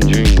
dream.